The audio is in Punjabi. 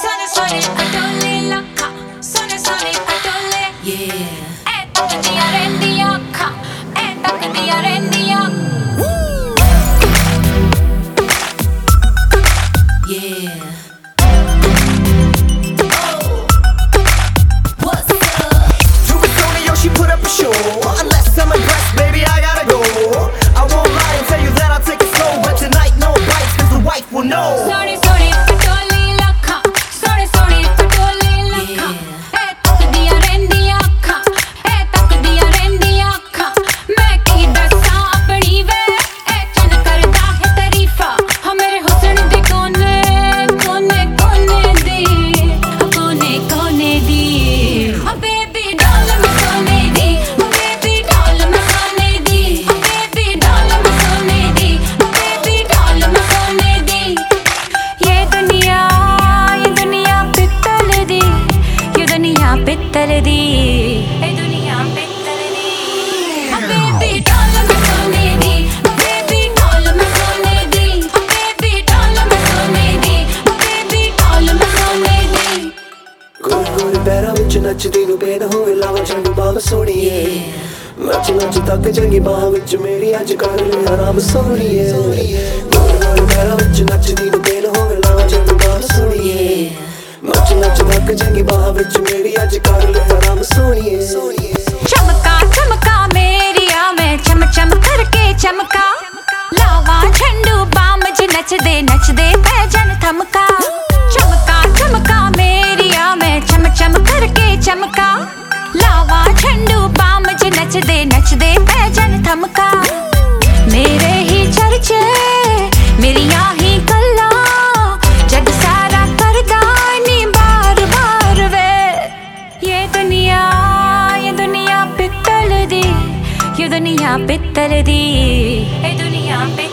Sun is need. ਪਿੱਤਲ ਹੋਵੇ ਲਾਵਾ ਚੰਗ ਨੱਚ ਨੱਚ ਤੱਕ ਚੰਗੀ ਬਾਹ ਵਿੱਚ ਮੇਰੀ ਅੱਜ ਕਰ ਲੈ ਆਰਾਮ ਸੋਣੀਏ ਕੋਈ ਪੈਰਾਂ ਵਿੱਚ ਨੱਚਦੀ ਚੰਗੀ ਬਾਹ ਵਿੱਚ ਮੇਰੀ ਅੱਜ ਕਰ ਲੈ ਆਰਾਮ ਸੋਣੀਏ ਚਮਕਾ ਚਮਕਾ ਮੇਰੀਆ ਮੈਂ ਚਮ ਚਮ ਕਰਕੇ ਚਮਕਾ ਲਾਵਾ ਝੰਡੂ ਬਾਮ ਜ ਨੱਚਦੇ ਨੱਚਦੇ ਪੈ ਜਨ ਥਮਕਾ ਚਮਕਾ ਚਮਕਾ ਮੇਰੀਆ ਮੈਂ ਚਮ ਚਮ ਕਰਕੇ ਚਮਕਾ लावा झंडू बाम च नचदे नचदे पै जन थमका पे तर दी ए दुनिया पे